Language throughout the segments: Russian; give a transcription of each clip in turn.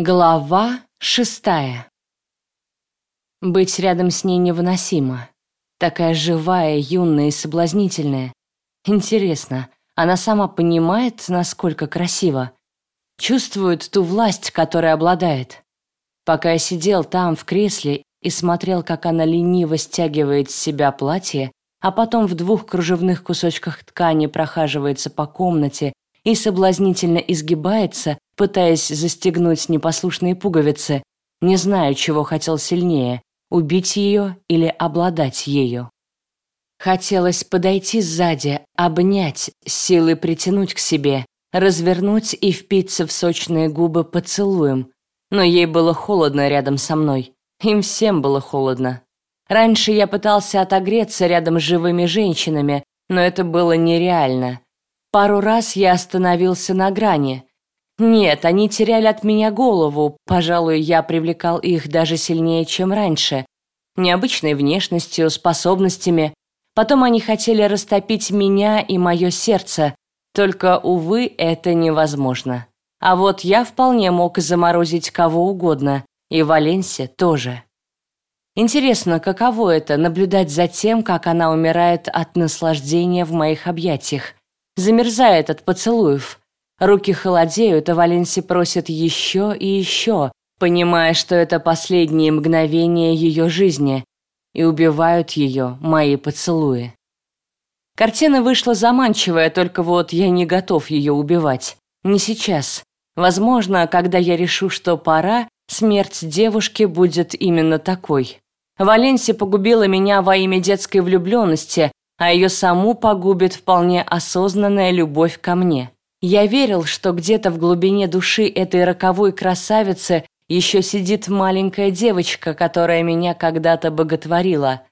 Глава шестая. Быть рядом с ней невыносимо. Такая живая, юная и соблазнительная. Интересно, она сама понимает, насколько красиво? Чувствует ту власть, которой обладает? Пока я сидел там, в кресле, и смотрел, как она лениво стягивает с себя платье, а потом в двух кружевных кусочках ткани прохаживается по комнате и соблазнительно изгибается, пытаясь застегнуть непослушные пуговицы, не знаю, чего хотел сильнее – убить ее или обладать ею. Хотелось подойти сзади, обнять, силой притянуть к себе, развернуть и впиться в сочные губы поцелуем. Но ей было холодно рядом со мной. Им всем было холодно. Раньше я пытался отогреться рядом с живыми женщинами, но это было нереально. Пару раз я остановился на грани – нет, они теряли от меня голову. Пожалуй, я привлекал их даже сильнее, чем раньше. Необычной внешностью, способностями. Потом они хотели растопить меня и мое сердце. Только, увы, это невозможно. А вот я вполне мог заморозить кого угодно. И Валенсе тоже. Интересно, каково это наблюдать за тем, как она умирает от наслаждения в моих объятиях, замерзает от поцелуев. Руки холодеют, а Валенси просит еще и еще, понимая, что это последние мгновения ее жизни, и убивают ее мои поцелуи. Картина вышла заманчивая, только вот я не готов ее убивать. Не сейчас. Возможно, когда я решу, что пора, смерть девушки будет именно такой. Валенси погубила меня во имя детской влюбленности, а ее саму погубит вполне осознанная любовь ко мне. Я верил, что где-то в глубине души этой роковой красавицы еще сидит маленькая девочка, которая меня когда-то боготворила.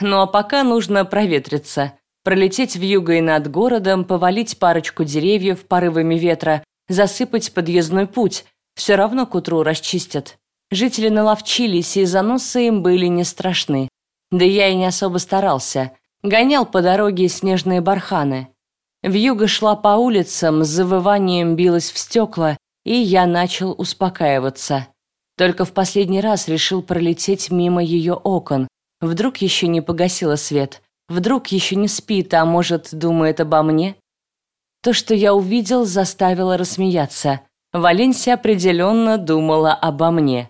Ну а пока нужно проветриться, пролететь в юго над городом, повалить парочку деревьев порывами ветра, засыпать подъездной путь. Все равно к утру расчистят. Жители наловчились, и заносы им были не страшны. Да я и не особо старался. Гонял по дороге снежные барханы. Вьюга шла по улицам, с завыванием билась в стекла, и я начал успокаиваться. Только в последний раз решил пролететь мимо ее окон. Вдруг еще не погасила свет. Вдруг еще не спит, а может, думает обо мне? То, что я увидел, заставило рассмеяться. Валенсия определенно думала обо мне.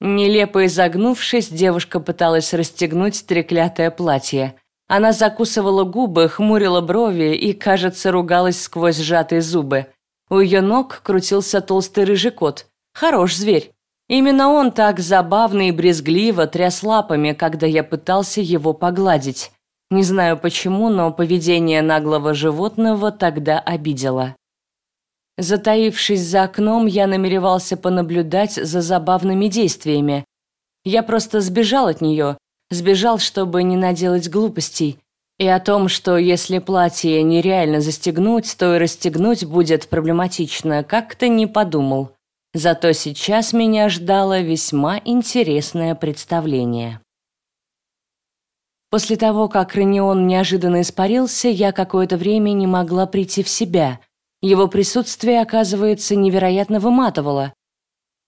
Нелепо изогнувшись, девушка пыталась расстегнуть треклятое платье. Она закусывала губы, хмурила брови и, кажется, ругалась сквозь сжатые зубы. У ее ног крутился толстый рыжий кот. Хорош зверь. Именно он так забавно и брезгливо тряс лапами, когда я пытался его погладить. Не знаю почему, но поведение наглого животного тогда обидело. Затаившись за окном, я намеревался понаблюдать за забавными действиями. Я просто сбежал от нее, Сбежал, чтобы не наделать глупостей. И о том, что если платье нереально застегнуть, то и расстегнуть будет проблематично, как-то не подумал. Зато сейчас меня ждало весьма интересное представление. После того, как Ренион неожиданно испарился, я какое-то время не могла прийти в себя. Его присутствие, оказывается, невероятно выматывало.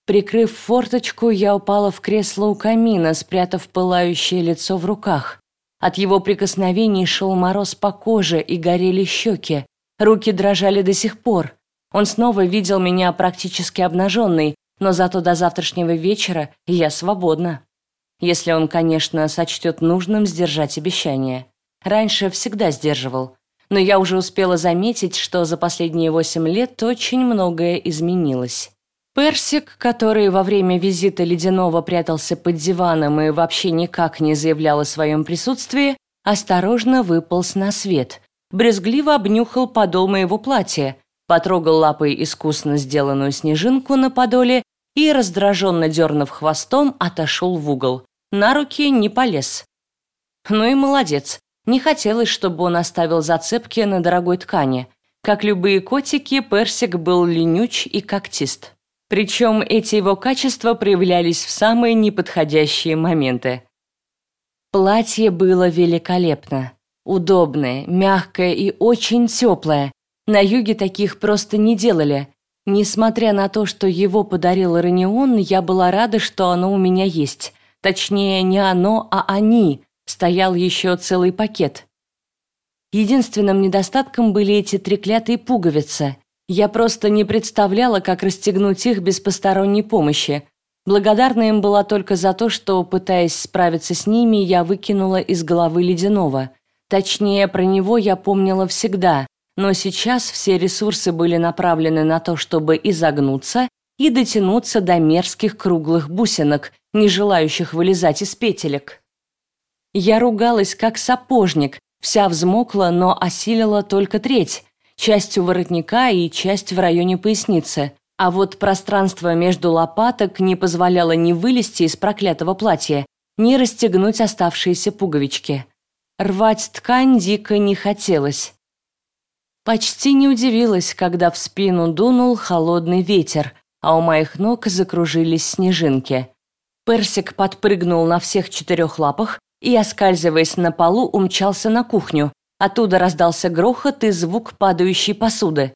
Прикрыв форточку, я упала в кресло у камина, спрятав пылающее лицо в руках. От его прикосновений шел мороз по коже и горели щеки. Руки дрожали до сих пор. Он снова видел меня практически обнаженной, но зато до завтрашнего вечера я свободна. Если он, конечно, сочтет нужным сдержать обещание. Раньше всегда сдерживал. Но я уже успела заметить, что за последние восемь лет очень многое изменилось. Персик, который во время визита Ледяного прятался под диваном и вообще никак не заявлял о своем присутствии, осторожно выполз на свет, брезгливо обнюхал подол моего платья, потрогал лапой искусно сделанную снежинку на подоле и, раздраженно дернув хвостом, отошел в угол. На руки не полез. Ну и молодец. Не хотелось, чтобы он оставил зацепки на дорогой ткани. Как любые котики, Персик был ленюч и когтист. Причем эти его качества проявлялись в самые неподходящие моменты. Платье было великолепно. Удобное, мягкое и очень теплое. На юге таких просто не делали. Несмотря на то, что его подарил Ранион, я была рада, что оно у меня есть. Точнее, не оно, а они. Стоял еще целый пакет. Единственным недостатком были эти треклятые пуговицы. Я просто не представляла, как расстегнуть их без посторонней помощи. Благодарна им была только за то, что, пытаясь справиться с ними, я выкинула из головы ледяного. Точнее, про него я помнила всегда, но сейчас все ресурсы были направлены на то, чтобы изогнуться и дотянуться до мерзких круглых бусинок, не желающих вылезать из петелек. Я ругалась как сапожник, вся взмокла, но осилила только треть, часть у воротника и часть в районе поясницы. А вот пространство между лопаток не позволяло ни вылезти из проклятого платья, ни расстегнуть оставшиеся пуговички. Рвать ткань дико не хотелось. Почти не удивилась, когда в спину дунул холодный ветер, а у моих ног закружились снежинки. Персик подпрыгнул на всех четырех лапах и, оскальзываясь на полу, умчался на кухню. Оттуда раздался грохот и звук падающей посуды.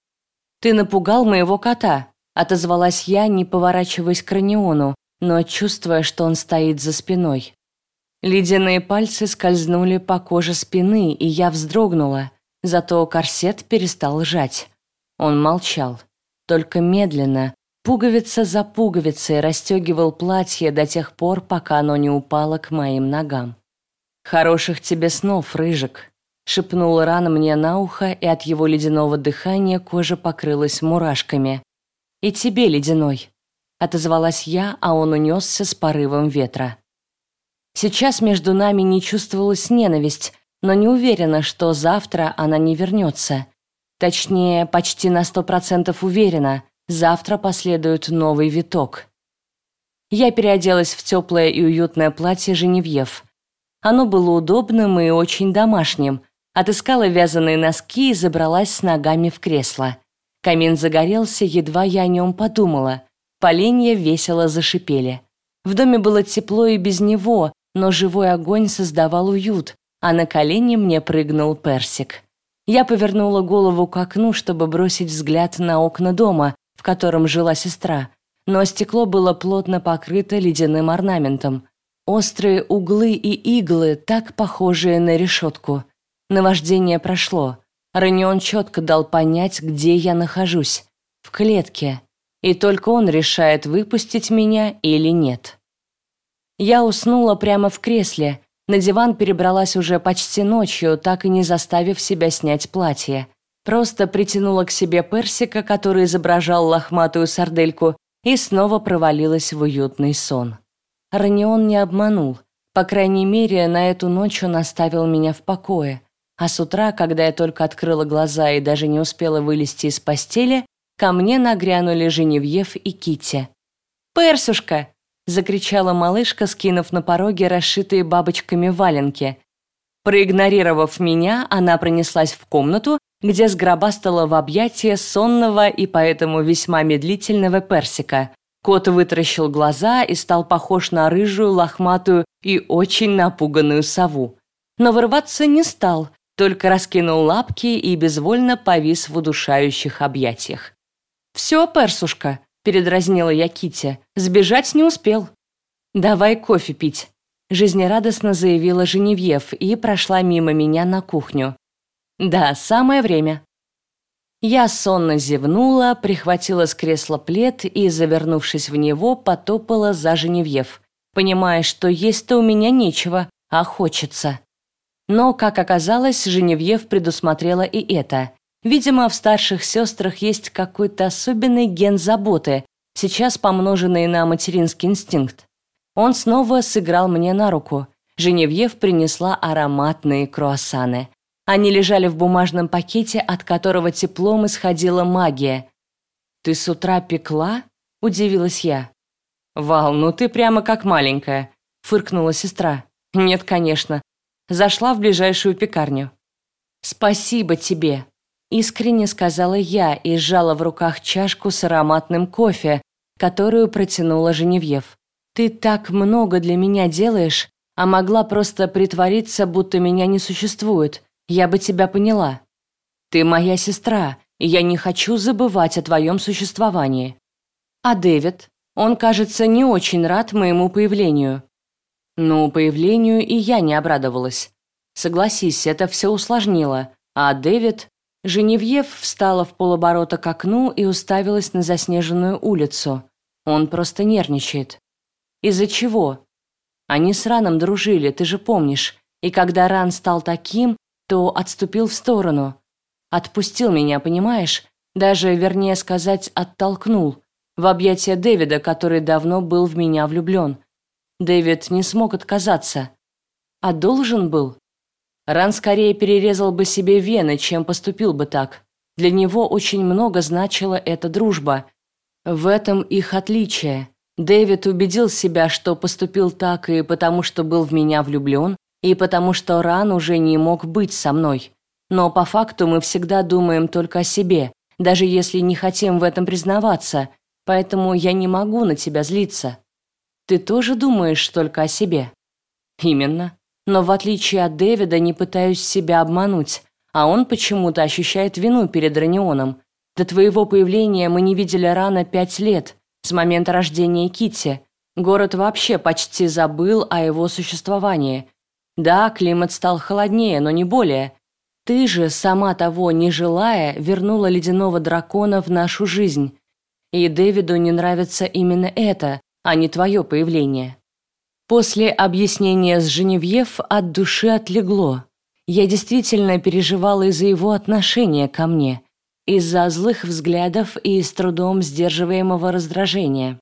«Ты напугал моего кота», Отозвалась я, не поворачиваясь к Раниону, но чувствуя, что он стоит за спиной. Ледяные пальцы скользнули по коже спины, и я вздрогнула, зато корсет перестал сжать. Он молчал, только медленно, пуговица за пуговицей расстегивал платье до тех пор, пока оно не упало к моим ногам. «Хороших тебе снов, Рыжик!» Шепнул Ран мне на ухо, и от его ледяного дыхания кожа покрылась мурашками. «И тебе, ледяной», — отозвалась я, а он унесся с порывом ветра. Сейчас между нами не чувствовалась ненависть, но не уверена, что завтра она не вернется. Точнее, почти на сто процентов уверена, завтра последует новый виток. Я переоделась в теплое и уютное платье Женевьев. Оно было удобным и очень домашним. Отыскала вязаные носки и забралась с ногами в кресло. Камин загорелся, едва я о нем подумала. Поленья весело зашипели. В доме было тепло и без него, но живой огонь создавал уют, а на колени мне прыгнул персик. Я повернула голову к окну, чтобы бросить взгляд на окна дома, в котором жила сестра, но стекло было плотно покрыто ледяным орнаментом. Острые углы и иглы, так похожие на решетку. Наваждение прошло. Ранион четко дал понять, где я нахожусь. В клетке. И только он решает, выпустить меня или нет. Я уснула прямо в кресле. На диван перебралась уже почти ночью, так и не заставив себя снять платье. Просто притянула к себе персика, который изображал лохматую сардельку, и снова провалилась в уютный сон. Ранион не обманул. По крайней мере, на эту ночь он оставил меня в покое. А с утра, когда я только открыла глаза и даже не успела вылезти из постели, ко мне нагрянули Женевьев и Кити. «Персюшка!» – закричала малышка, скинув на пороге расшитые бабочками валенки. Проигнорировав меня, она пронеслась в комнату, где сгробастала в объятия сонного и поэтому весьма медлительного персика. Кот вытаращил глаза и стал похож на рыжую, лохматую и очень напуганную сову. Но вырваться не стал, только раскинул лапки и безвольно повис в удушающих объятиях. «Все, персушка», — передразнила я Кити, — «сбежать не успел». «Давай кофе пить», — жизнерадостно заявила Женевьев и прошла мимо меня на кухню. «Да, самое время». Я сонно зевнула, прихватила с кресла плед и, завернувшись в него, потопала за Женевьев, понимая, что есть-то у меня нечего, а хочется. Но, как оказалось, Женевьев предусмотрела и это. Видимо, в старших сестрах есть какой-то особенный ген заботы, сейчас помноженный на материнский инстинкт. Он снова сыграл мне на руку. Женевьев принесла ароматные круассаны. Они лежали в бумажном пакете, от которого теплом исходила магия. «Ты с утра пекла?» – удивилась я. «Вал, ну ты прямо как маленькая», – фыркнула сестра. «Нет, конечно, зашла в ближайшую пекарню. «Спасибо тебе», — искренне сказала я и сжала в руках чашку с ароматным кофе, которую протянула Женевьев. «Ты так много для меня делаешь, а могла просто притвориться, будто меня не существует. Я бы тебя поняла. Ты моя сестра, и я не хочу забывать о твоем существовании. А Дэвид, он, кажется, не очень рад моему появлению. Ну, появлению и я не обрадовалась. Согласись, это все усложнило. А Дэвид... Женевьев встала в полоборота к окну и уставилась на заснеженную улицу. Он просто нервничает. Из-за чего? Они с Раном дружили, ты же помнишь. И когда Ран стал таким, то отступил в сторону. Отпустил меня, понимаешь? Даже, вернее сказать, оттолкнул. В объятия Дэвида, который давно был в меня влюблен. Дэвид не смог отказаться. А должен был? Ран скорее перерезал бы себе вены, чем поступил бы так. Для него очень много значила эта дружба. В этом их отличие. Дэвид убедил себя, что поступил так и потому, что был в меня влюблен, и потому, что Ран уже не мог быть со мной. Но по факту мы всегда думаем только о себе, даже если не хотим в этом признаваться, поэтому я не могу на тебя злиться. Ты тоже думаешь только о себе? Именно. Но в отличие от Дэвида не пытаюсь себя обмануть, а он почему-то ощущает вину перед Ранионом. До твоего появления мы не видели Рана пять лет, с момента рождения Китти. Город вообще почти забыл о его существовании. Да, климат стал холоднее, но не более. Ты же, сама того не желая, вернула ледяного дракона в нашу жизнь. И Дэвиду не нравится именно это, а не твое появление. После объяснения с Женевьев от души отлегло. Я действительно переживала из-за его отношения ко мне, из-за злых взглядов и с трудом сдерживаемого раздражения.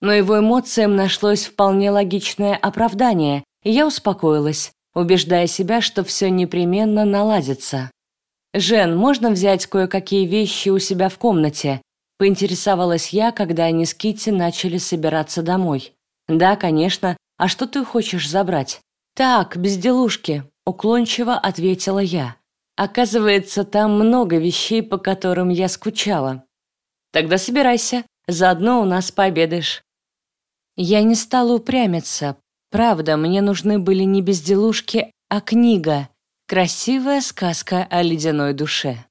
Но его эмоциям нашлось вполне логичное оправдание, и я успокоилась, убеждая себя, что все непременно наладится. «Жен, можно взять кое-какие вещи у себя в комнате?» – поинтересовалась я, когда они с Китти начали собираться домой. «Да, конечно. А что ты хочешь забрать?» «Так, безделушки», – уклончиво ответила я. «Оказывается, там много вещей, по которым я скучала». «Тогда собирайся, заодно у нас пообедаешь». Я не стала упрямиться. Правда, мне нужны были не безделушки, а книга. Красивая сказка о ледяной душе.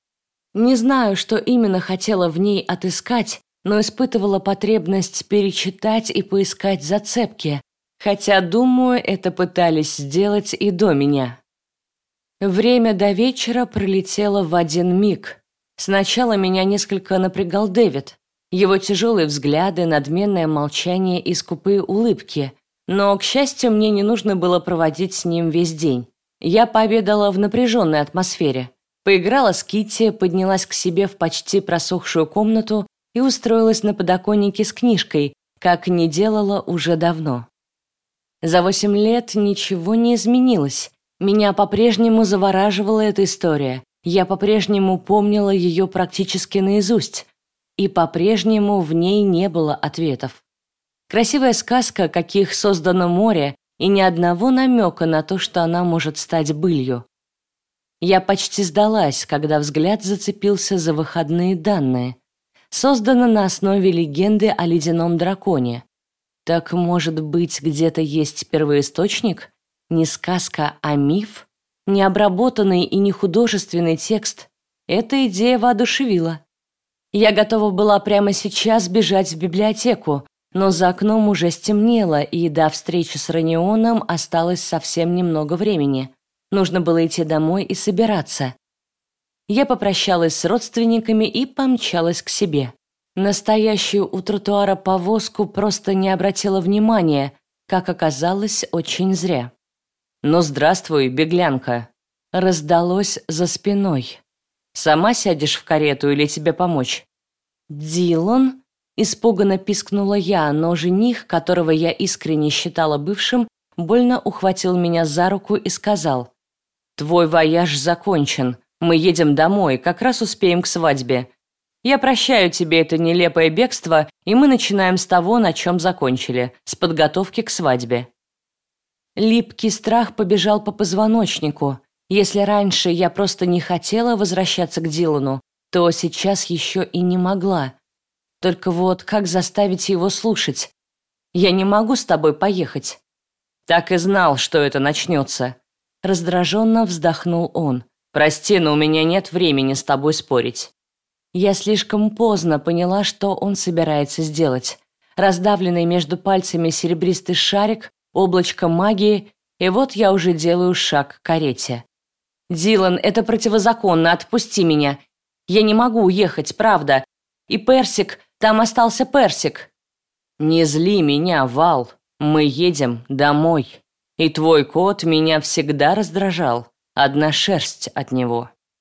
Не знаю, что именно хотела в ней отыскать, но испытывала потребность перечитать и поискать зацепки, хотя, думаю, это пытались сделать и до меня. Время до вечера пролетело в один миг. Сначала меня несколько напрягал Дэвид. Его тяжелые взгляды, надменное молчание и скупые улыбки. Но, к счастью, мне не нужно было проводить с ним весь день. Я пообедала в напряженной атмосфере. Поиграла с Китти, поднялась к себе в почти просохшую комнату и устроилась на подоконнике с книжкой, как не делала уже давно. За восемь лет ничего не изменилось. Меня по-прежнему завораживала эта история. Я по-прежнему помнила ее практически наизусть. И по-прежнему в ней не было ответов. Красивая сказка, каких создано море, и ни одного намека на то, что она может стать былью. Я почти сдалась, когда взгляд зацепился за выходные данные. Создано на основе легенды о ледяном драконе. Так, может быть, где-то есть первоисточник? Не сказка, а миф? Необработанный и не художественный текст. Эта идея воодушевила. Я готова была прямо сейчас бежать в библиотеку, но за окном уже стемнело, и до встречи с Ранионом осталось совсем немного времени. Нужно было идти домой и собираться. Я попрощалась с родственниками и помчалась к себе. Настоящую у тротуара повозку просто не обратила внимания, как оказалось, очень зря. «Ну, здравствуй, беглянка!» Раздалось за спиной. «Сама сядешь в карету или тебе помочь?» «Дилан?» Испуганно пискнула я, но жених, которого я искренне считала бывшим, больно ухватил меня за руку и сказал. «Твой вояж закончен. Мы едем домой, как раз успеем к свадьбе. Я прощаю тебе это нелепое бегство, и мы начинаем с того, на чем закончили, с подготовки к свадьбе. Липкий страх побежал по позвоночнику. Если раньше я просто не хотела возвращаться к Дилану, то сейчас еще и не могла. Только вот как заставить его слушать? Я не могу с тобой поехать. Так и знал, что это начнется. Раздраженно вздохнул он. Прости, но у меня нет времени с тобой спорить. Я слишком поздно поняла, что он собирается сделать. Раздавленный между пальцами серебристый шарик, облачко магии, и вот я уже делаю шаг к карете. «Дилан, это противозаконно, отпусти меня. Я не могу уехать, правда. И Персик, там остался Персик». «Не зли меня, Вал. Мы едем домой. И твой кот меня всегда раздражал. Одна шерсть от него».